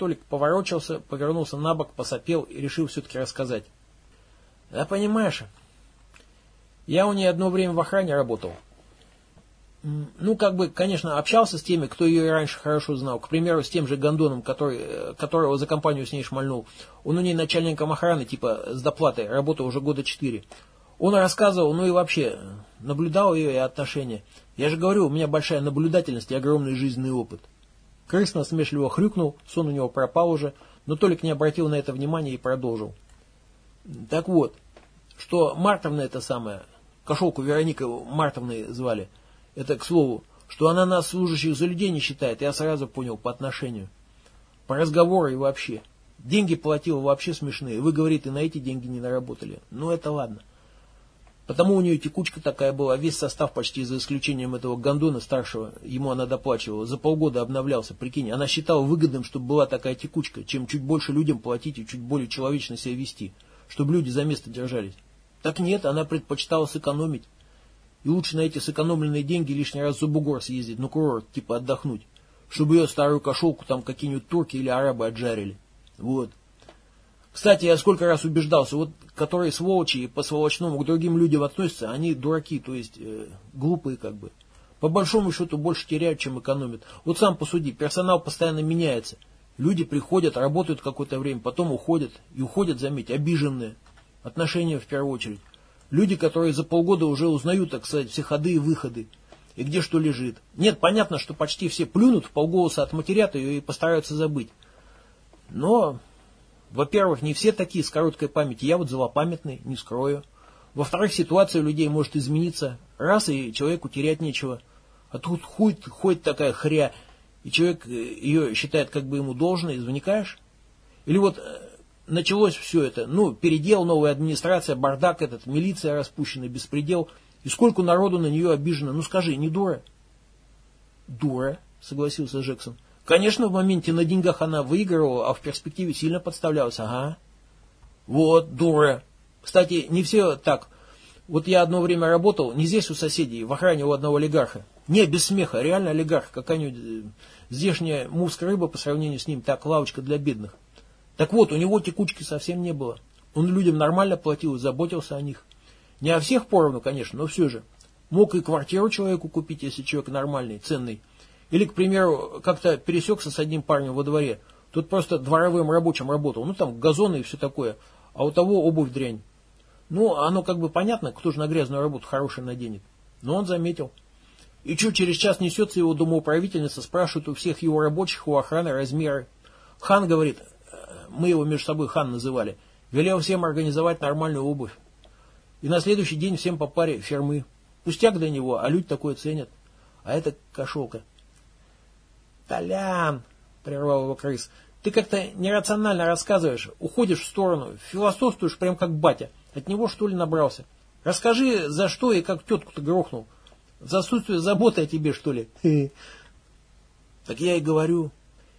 Толик поворочился, повернулся на бок, посопел и решил все-таки рассказать. Да понимаешь, я у нее одно время в охране работал. Ну, как бы, конечно, общался с теми, кто ее раньше хорошо знал. К примеру, с тем же Гондоном, который, э, которого за компанию с ней шмальнул. Он у ней начальником охраны, типа, с доплатой, работал уже года четыре. Он рассказывал, ну и вообще, наблюдал ее и отношения. Я же говорю, у меня большая наблюдательность и огромный жизненный опыт. Крыс насмешливо хрюкнул, сон у него пропал уже, но Толик не обратил на это внимания и продолжил. Так вот, что Мартовна это самое, кошелку Вероника Мартовной звали – это, к слову, что она нас, служащих, за людей не считает, я сразу понял по отношению. По разговору и вообще. Деньги платила вообще смешные. Вы, говорите, на эти деньги не наработали. Ну, это ладно. Потому у нее текучка такая была. Весь состав почти за исключением этого гондона старшего, ему она доплачивала. За полгода обновлялся, прикинь. Она считала выгодным, чтобы была такая текучка, чем чуть больше людям платить и чуть более человечно себя вести. Чтобы люди за место держались. Так нет, она предпочитала сэкономить. И лучше на эти сэкономленные деньги лишний раз за бугор съездить, на курорт, типа отдохнуть. Чтобы ее старую кошелку там какие-нибудь турки или арабы отжарили. Вот. Кстати, я сколько раз убеждался, вот которые сволочи и по-сволочному к другим людям относятся, они дураки, то есть э, глупые как бы. По большому счету больше теряют, чем экономят. Вот сам посуди, персонал постоянно меняется. Люди приходят, работают какое-то время, потом уходят. И уходят, заметь, обиженные. Отношения в первую очередь. Люди, которые за полгода уже узнают, так сказать, все ходы и выходы. И где что лежит. Нет, понятно, что почти все плюнут, в полголоса отматерят ее и постараются забыть. Но, во-первых, не все такие с короткой памятью. Я вот злопамятный, не скрою. Во-вторых, ситуация у людей может измениться. Раз, и человеку терять нечего. А тут ходит, ходит такая хря, и человек э, ее считает как бы ему должной, извлекаешь? Или вот э, началось все это, ну, передел, новая администрация, бардак этот, милиция распущенная, беспредел. И сколько народу на нее обижено. Ну скажи, не дура? Дура, согласился Джексон. Конечно, в моменте на деньгах она выигрывала, а в перспективе сильно подставлялась. Ага. Вот, дура. Кстати, не все так. Вот я одно время работал, не здесь у соседей, в охране у одного олигарха. Не, без смеха, реально олигарх, какая-нибудь э, здешняя муская рыба по сравнению с ним, так, лавочка для бедных. Так вот, у него текучки совсем не было. Он людям нормально платил заботился о них. Не о всех поровну, конечно, но все же. Мог и квартиру человеку купить, если человек нормальный, ценный. Или, к примеру, как-то пересекся с одним парнем во дворе. Тут просто дворовым рабочим работал. Ну, там газоны и все такое. А у того обувь дрянь. Ну, оно как бы понятно, кто же на грязную работу хороший наденет. Но он заметил. И что, через час несется его домоуправительница, спрашивает у всех его рабочих, у охраны размеры. Хан говорит, мы его между собой хан называли, велел всем организовать нормальную обувь. И на следующий день всем по паре фермы. Пустяк для него, а люди такое ценят. А это кошелка. Толян, прервал его крыс, ты как-то нерационально рассказываешь, уходишь в сторону, философствуешь прям как батя. От него что ли набрался? Расскажи, за что и как тетку-то грохнул. За отсутствие заботы о тебе, что ли? Так я и говорю,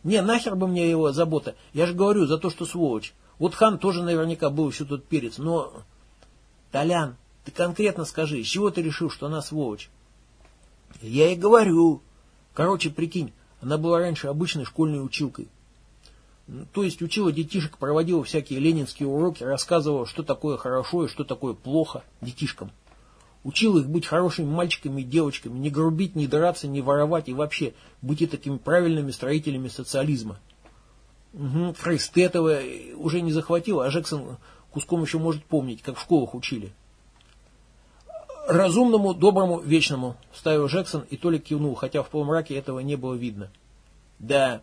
не, нахер бы мне его забота. Я же говорю за то, что сволочь. Вот хан тоже наверняка был еще тот перец, но... Толян, ты конкретно скажи, с чего ты решил, что она сволочь? Я и говорю. Короче, прикинь, она была раньше обычной школьной училкой. То есть учила детишек, проводила всякие ленинские уроки, рассказывала, что такое хорошо и что такое плохо детишкам. Учил их быть хорошими мальчиками и девочками, не грубить, не драться, не воровать и вообще быть и такими правильными строителями социализма. Угу, этого уже не захватил, а Джексон куском еще может помнить, как в школах учили. Разумному, доброму, вечному, ставил Джексон, и Толик кивнул, хотя в полумраке этого не было видно. Да.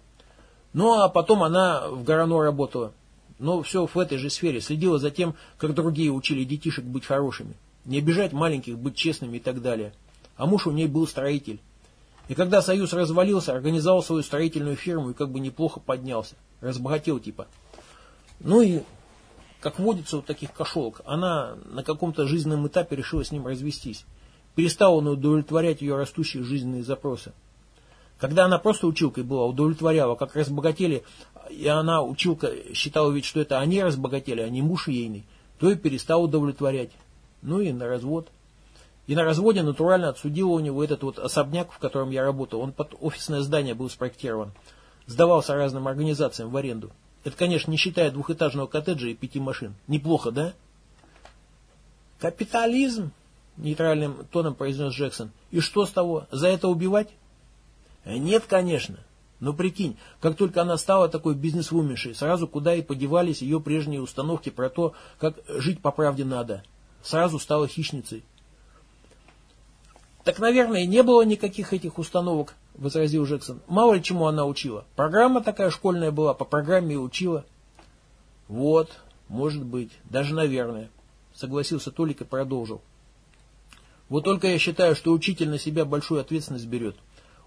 Ну, а потом она в Горано работала. Но все в этой же сфере, следила за тем, как другие учили детишек быть хорошими. Не обижать маленьких, быть честными и так далее. А муж у ней был строитель. И когда союз развалился, организовал свою строительную фирму и как бы неплохо поднялся. Разбогател типа. Ну и, как водится у таких кошелок, она на каком-то жизненном этапе решила с ним развестись. Перестала удовлетворять ее растущие жизненные запросы. Когда она просто училкой была, удовлетворяла, как разбогатели, и она, училка, считала ведь, что это они разбогатели, а не муж ейный, то и перестала удовлетворять. Ну и на развод. И на разводе натурально отсудила у него этот вот особняк, в котором я работал. Он под офисное здание был спроектирован. сдавался разным организациям в аренду. Это, конечно, не считая двухэтажного коттеджа и пяти машин. Неплохо, да? Капитализм, нейтральным тоном произнес Джексон. И что с того? За это убивать? Нет, конечно. Но прикинь, как только она стала такой бизнесвуменшей, сразу куда и подевались ее прежние установки про то, как жить по правде надо. Сразу стала хищницей. Так, наверное, не было никаких этих установок, возразил Джексон. Мало ли чему она учила. Программа такая школьная была, по программе и учила. Вот, может быть, даже наверное, согласился Толик и продолжил. Вот только я считаю, что учитель на себя большую ответственность берет.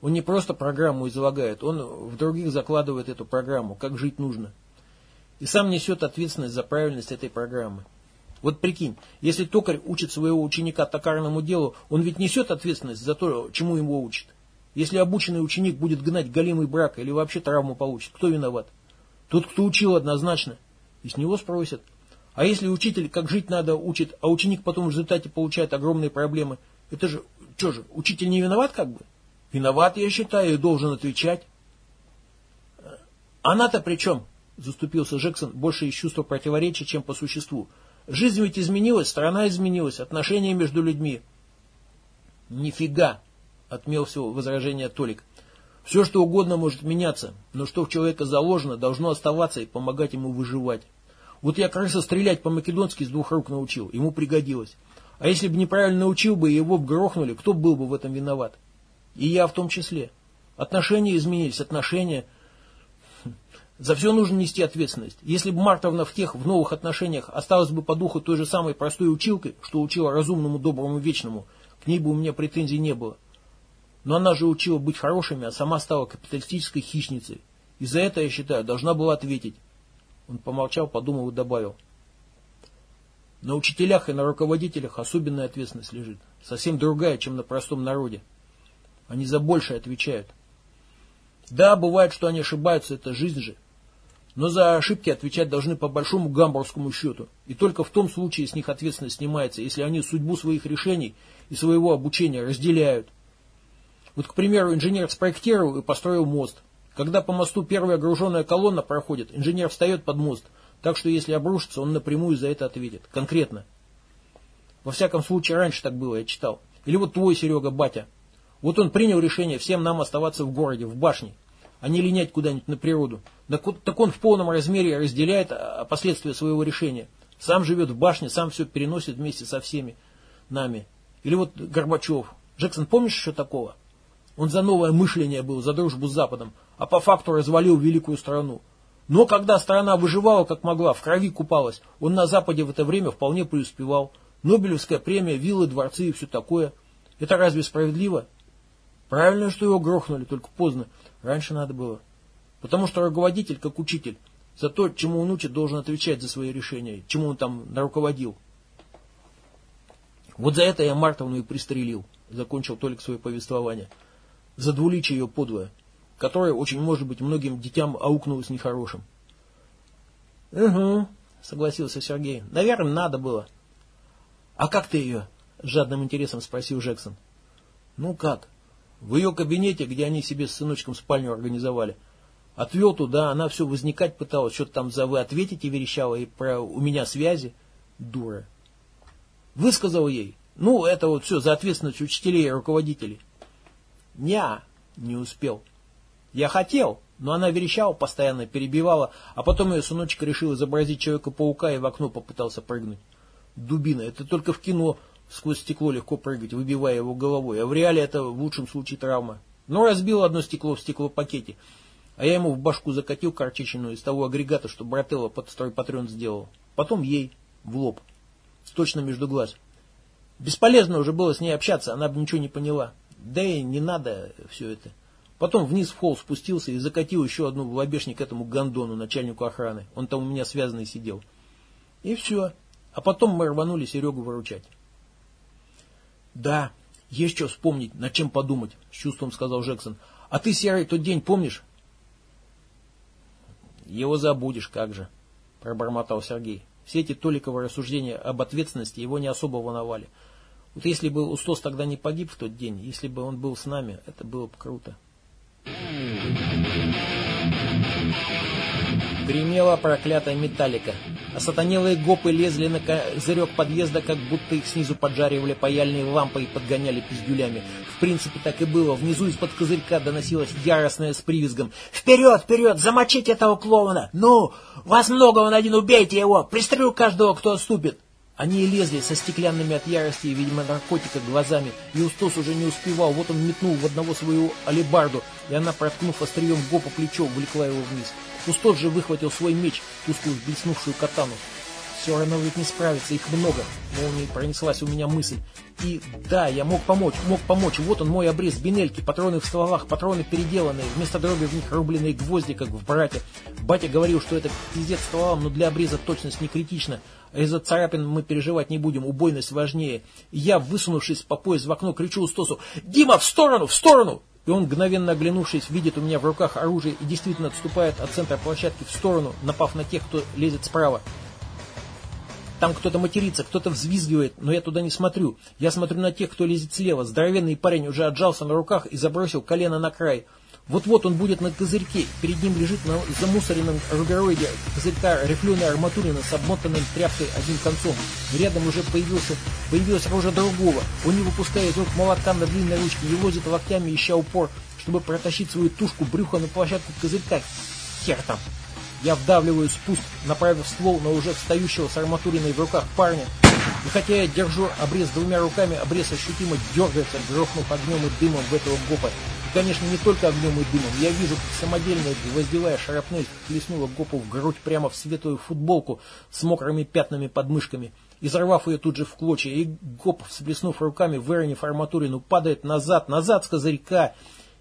Он не просто программу излагает, он в других закладывает эту программу, как жить нужно. И сам несет ответственность за правильность этой программы. Вот прикинь, если токарь учит своего ученика токарному делу, он ведь несет ответственность за то, чему его учит. Если обученный ученик будет гнать голимый брак или вообще травму получит, кто виноват? Тот, кто учил однозначно. И с него спросят. А если учитель, как жить надо, учит, а ученик потом в результате получает огромные проблемы, это же, что же, учитель не виноват как бы? Виноват, я считаю, и должен отвечать. Она-то при чем? Заступился Джексон больше из чувства противоречия, чем по существу. Жизнь ведь изменилась, страна изменилась, отношения между людьми. Нифига, отмел все возражение Толик. Все, что угодно может меняться, но что в человека заложено, должно оставаться и помогать ему выживать. Вот я крыса стрелять по-македонски с двух рук научил, ему пригодилось. А если бы неправильно научил бы, его бы грохнули, кто был бы в этом виноват? И я в том числе. Отношения изменились, отношения. За все нужно нести ответственность. Если бы Мартовна в тех, в новых отношениях осталась бы по духу той же самой простой училкой, что учила разумному, доброму, вечному, к ней бы у меня претензий не было. Но она же учила быть хорошими, а сама стала капиталистической хищницей. И за это, я считаю, должна была ответить. Он помолчал, подумал и добавил. На учителях и на руководителях особенная ответственность лежит. Совсем другая, чем на простом народе. Они за большее отвечают. Да, бывает, что они ошибаются, это жизнь же. Но за ошибки отвечать должны по большому гамбургскому счету. И только в том случае с них ответственность снимается, если они судьбу своих решений и своего обучения разделяют. Вот, к примеру, инженер спроектировал и построил мост. Когда по мосту первая груженная колонна проходит, инженер встает под мост, так что если обрушится, он напрямую за это ответит. Конкретно. Во всяком случае, раньше так было, я читал. Или вот твой, Серега, батя. Вот он принял решение всем нам оставаться в городе, в башне, а не линять куда-нибудь на природу. Так, так он в полном размере разделяет а, последствия своего решения. Сам живет в башне, сам все переносит вместе со всеми нами. Или вот Горбачев. Джексон, помнишь еще такого? Он за новое мышление был, за дружбу с Западом, а по факту развалил великую страну. Но когда страна выживала как могла, в крови купалась, он на Западе в это время вполне преуспевал. Нобелевская премия, виллы, дворцы и все такое. Это разве справедливо? Правильно, что его грохнули, только поздно. Раньше надо было. Потому что руководитель, как учитель, за то, чему он учит, должен отвечать за свои решения, чему он там наруководил. Вот за это я Мартовну и пристрелил, закончил Толик свое повествование за двуличие ее подвое, которое, очень может быть, многим детям аукнулось нехорошим. — Угу, — согласился Сергей. — Наверное, надо было. — А как ты ее? — с жадным интересом спросил Джексон. — Ну как? В ее кабинете, где они себе с сыночком спальню организовали. Отвел туда, она все возникать пыталась, что-то там за вы ответите верещала и про у меня связи. Дура. Высказал ей. Ну, это вот все за ответственность учителей и руководителей. Ня, не успел. Я хотел, но она верещала постоянно, перебивала, а потом ее сыночек решил изобразить Человека-паука и в окно попытался прыгнуть. Дубина, это только в кино сквозь стекло легко прыгать, выбивая его головой, а в реале это в лучшем случае травма. Но разбил одно стекло в стеклопакете, а я ему в башку закатил картечину из того агрегата, что брателло под стройпатрон сделал. Потом ей, в лоб, точно между глаз. Бесполезно уже было с ней общаться, она бы ничего не поняла. Да и не надо все это. Потом вниз в холл спустился и закатил еще одну в лобешник этому гондону, начальнику охраны. Он там у меня связанный сидел. И все. А потом мы рванули Серегу выручать. Да, есть что вспомнить, над чем подумать, с чувством сказал Джексон. А ты, Серый, тот день помнишь? Его забудешь, как же, пробормотал Сергей. Все эти Толиковы рассуждения об ответственности его не особо волновали. Вот если бы Устос тогда не погиб в тот день, если бы он был с нами, это было бы круто. Гремела проклятая металлика. А сатанелые гопы лезли на козырек подъезда, как будто их снизу поджаривали паяльные лампы и подгоняли пиздюлями. В принципе, так и было. Внизу из-под козырька доносилось яростное с привизгом. «Вперед, вперед! Замочить этого клоуна! Ну! Вас много, он один, убейте его! Пристрелю каждого, кто отступит!» Они лезли со стеклянными от ярости и, видимо, наркотика глазами, и Устос уже не успевал. Вот он метнул в одного свою алебарду, и она, проткнув острием гопа плечо, влекла его вниз. Устос же выхватил свой меч, тусклую блеснувшую катану. Все равно ведь не справится, их много. Молнией пронеслась у меня мысль. И да, я мог помочь, мог помочь. Вот он мой обрез бинельки, патроны в стволах, патроны переделанные. Вместо дроби в них рубленые гвозди, как в брате. Батя говорил, что это пиздец стволам, но для обреза точность не критична. Из-за царапин мы переживать не будем, убойность важнее. я, высунувшись по пояс в окно, кричу Устосу «Дима, в сторону, в сторону!» И он, мгновенно оглянувшись, видит у меня в руках оружие и действительно отступает от центра площадки в сторону, напав на тех, кто лезет справа. Там кто-то матерится, кто-то взвизгивает, но я туда не смотрю. Я смотрю на тех, кто лезет слева. Здоровенный парень уже отжался на руках и забросил колено на край. Вот-вот он будет на козырьке. Перед ним лежит на замусоренном рубероиде козырька рифленая арматурина с обмотанной тряпкой одним концом. Рядом уже появился, появилась рожа другого. Он не выпускает из рук молотка на длинной ручке и возит локтями, ища упор, чтобы протащить свою тушку брюха на площадку козырька. Хер там. Я вдавливаю спуск, направив ствол на уже встающего с арматуриной в руках парня. И хотя я держу обрез двумя руками, обрез ощутимо дергается, грохнув огнем и дымом в этого гопа. И, конечно, не только огнем и дымом. Я вижу, как самодельная гвоздевая шарапнель хлестнула гопу в грудь прямо в светлую футболку с мокрыми пятнами под мышками. Изорвав ее тут же в клочья, и гоп, всплеснув руками, выронив арматурину, падает назад, назад с козырька,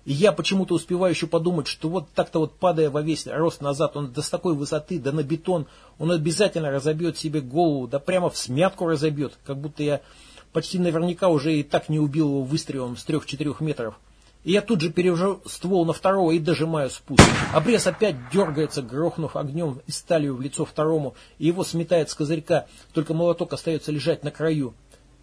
и я почему-то успеваю еще подумать, что вот так-то вот падая во весь рост назад, он до с такой высоты, да на бетон, он обязательно разобьет себе голову, да прямо в смятку разобьет, как будто я почти наверняка уже и так не убил его выстрелом с трех-четырех метров. И я тут же перевожу ствол на второго и дожимаю спуск. Обрез опять дергается, грохнув огнем и сталью в лицо второму, и его сметает с козырька, только молоток остается лежать на краю.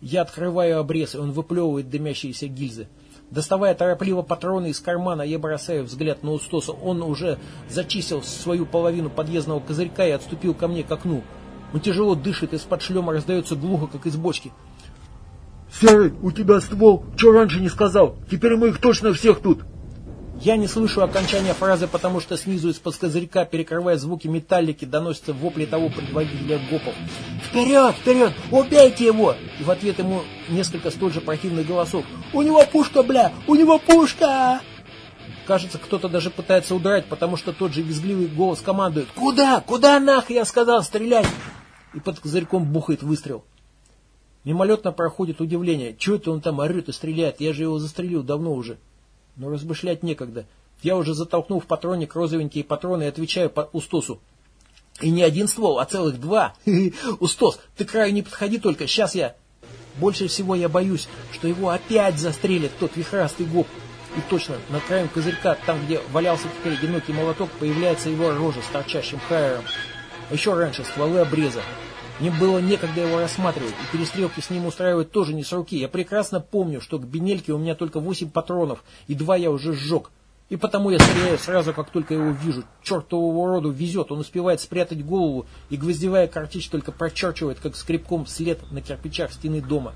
Я открываю обрез, и он выплевывает дымящиеся гильзы. Доставая торопливо патроны из кармана, я бросаю взгляд на Устоса. Он уже зачистил свою половину подъездного козырька и отступил ко мне к окну. Он тяжело дышит, из-под шлема раздается глухо, как из бочки. «Серый, у тебя ствол, что раньше не сказал? Теперь мы их точно всех тут!» Я не слышу окончания фразы, потому что снизу из-под козырька, перекрывая звуки металлики, доносятся вопли того предводителя гопов. «Вперед! Вперед! Убейте его!» И в ответ ему несколько столь же противных голосов. «У него пушка, бля! У него пушка!» Кажется, кто-то даже пытается удрать, потому что тот же визгливый голос командует. «Куда? Куда нах?» Я сказал, стрелять! И под козырьком бухает выстрел. Мимолетно проходит удивление. Чего это он там орет и стреляет? Я же его застрелил давно уже но размышлять некогда. Я уже затолкнул в патронник розовенькие патроны и отвечаю по Устосу. И не один ствол, а целых два. Устос, ты краю не подходи только, сейчас я... Больше всего я боюсь, что его опять застрелит тот вихрастый гоп. И точно, над краем козырька, там, где валялся теперь одинокий молоток, появляется его рожа с торчащим хайером. А еще раньше стволы обреза. Мне было некогда его рассматривать, и перестрелки с ним устраивать тоже не с руки. Я прекрасно помню, что к Бенельке у меня только восемь патронов, и два я уже сжег. И потому я стреляю сразу, как только его вижу. Чертового роду везет, он успевает спрятать голову, и гвоздевая картечь только прочерчивает, как скребком, след на кирпичах стены дома.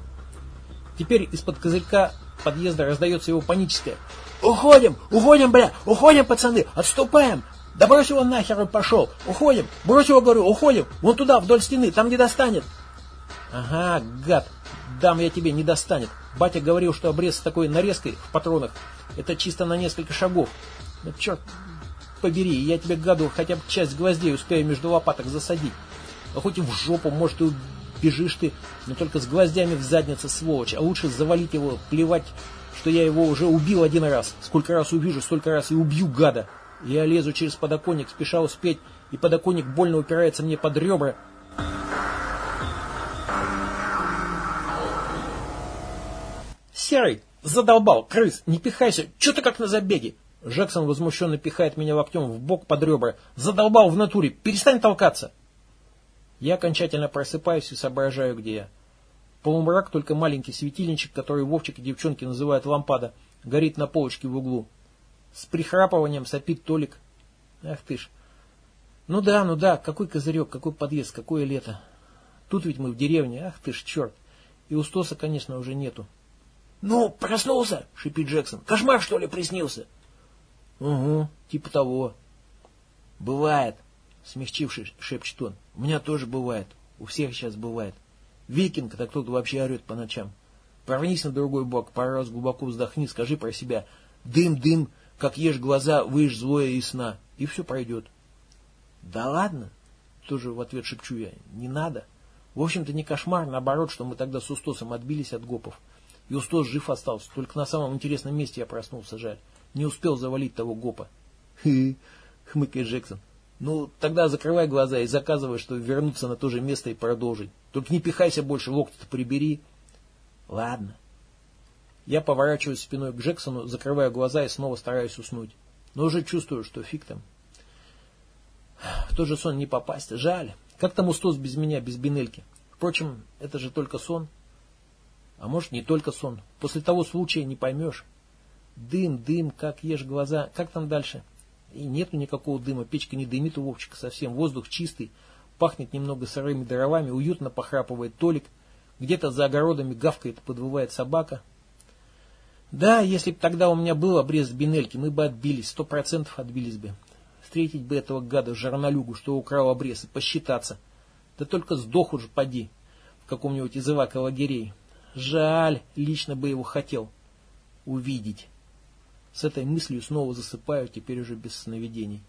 Теперь из-под козырька подъезда раздается его паническое. «Уходим! Уходим, бля! Уходим, пацаны! Отступаем! Да брось его нахер, он пошел. Уходим. Брось его, говорю, уходим. Вон туда, вдоль стены, там не достанет. Ага, гад. Дам я тебе, не достанет. Батя говорил, что обрез с такой нарезкой в патронах, это чисто на несколько шагов. Ну, черт побери, я тебе, гаду, хотя бы часть гвоздей успею между лопаток засадить. А хоть и в жопу, может, и бежишь ты, но только с гвоздями в заднице, сволочь. А лучше завалить его, плевать, что я его уже убил один раз. Сколько раз увижу, столько раз и убью гада. Я лезу через подоконник, спеша успеть, и подоконник больно упирается мне под ребра. «Серый, задолбал, крыс, не пихайся, что ты как на забеге?» Джексон возмущенно пихает меня локтем в бок под ребра. «Задолбал в натуре, перестань толкаться!» Я окончательно просыпаюсь и соображаю, где я. Полумрак, только маленький светильничек, который Вовчик и девчонки называют лампада, горит на полочке в углу. С прихрапыванием сопит Толик. Ах ты ж. Ну да, ну да, какой козырек, какой подъезд, какое лето. Тут ведь мы в деревне, ах ты ж черт. И Устоса, конечно, уже нету. «Ну, проснулся!» — шипит Джексон. «Кошмар, что ли, приснился?» «Угу, типа того». «Бывает», — смягчившись, шепчет он. «У меня тоже бывает. У всех сейчас бывает. Викинг, так кто-то вообще орет по ночам. Повернись на другой бок, пару раз глубоко вздохни, скажи про себя. Дым, дым, как ешь глаза, выешь злое и сна. И все пройдет». «Да ладно?» — тоже в ответ шепчу я. «Не надо. В общем-то, не кошмар, наоборот, что мы тогда с Устосом отбились от гопов». И Устос жив остался. Только на самом интересном месте я проснулся, жаль. Не успел завалить того гопа. Хы, хмыкает Джексон. Ну, тогда закрывай глаза и заказывай, чтобы вернуться на то же место и продолжить. Только не пихайся больше, локти-то прибери. Ладно. Я поворачиваюсь спиной к Джексону, закрываю глаза и снова стараюсь уснуть. Но уже чувствую, что фиг там. В тот же сон не попасть. Жаль. Как там Устос без меня, без Бинельки? Впрочем, это же только сон. А может, не только сон. После того случая не поймешь. Дым, дым, как ешь глаза. Как там дальше? И нету никакого дыма. Печка не дымит у Вовчика совсем. Воздух чистый. Пахнет немного сырыми дровами. Уютно похрапывает Толик. Где-то за огородами гавкает, подвывает собака. Да, если бы тогда у меня был обрез бинельки, мы бы отбились. Сто процентов отбились бы. Встретить бы этого гада журналюгу, что украл обрез, и посчитаться. Да только сдох уже поди в каком-нибудь из лагерей. Жаль, лично бы его хотел увидеть. С этой мыслью снова засыпаю, теперь уже без сновидений.